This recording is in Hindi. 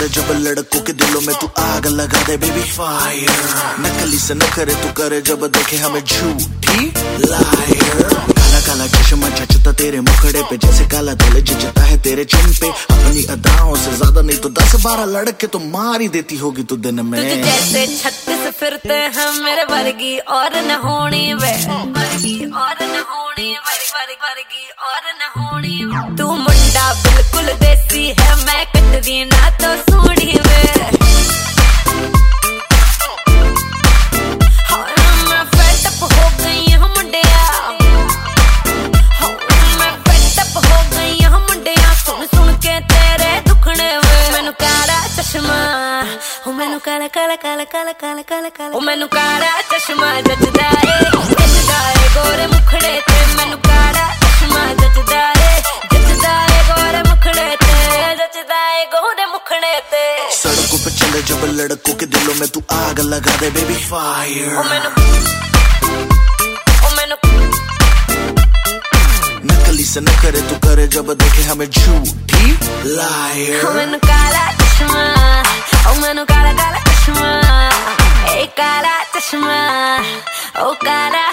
चले जब लड़कों के दिलों में तू आग लगा दे बेबी फायर नकली से न करे तू करे, जब देखे हमें झूठी लायर काला काला चश्मा जचता तेरे मुखड़े पे, जैसे काला दिल जचता है तेरे चिन पे। अपनी अदाओं से ज़्यादा नहीं तो दस, बारह लड़के तो मार ही देती होगी तू दिन में। जैसे छत्तीस फिरते हैं मेरे वर्गी और न होनी वे। वर्गी और न होनी वर्गी और न होनी तू तेरे दुखने वे मैनू काला चश्मा ओ मैनू काला काला काला काला काला काला काला ओ मैनू काला चश्मा जचदा ਏ ਜੱਜਦਾ ਏ ਗੋਰੇ ਮੁਖੜੇ ਤੇ ਮੈਨੂੰ ਕਾਲਾ ਚਸ਼ਮਾ ਜਚਦਾ ਏ ਜਚਦਾ ਏ ਗੋਰੇ ਮੁਖੜੇ ਤੇ ਜਚਦਾ ਏ ਗੋਰੇ ਮੁਖੜੇ ਤੇ सड़कों पे चले जब लड़कों के दिलों में तू आग लगा दे बेबी ओ फायर मैनू ओ मैनू नकली से न करे तू करे जब देखे हमें झूठी लायर। ओ मैनू काला चश्मा, ओ मैनू काला काला चश्मा, ए काला चश्मा, ओ काला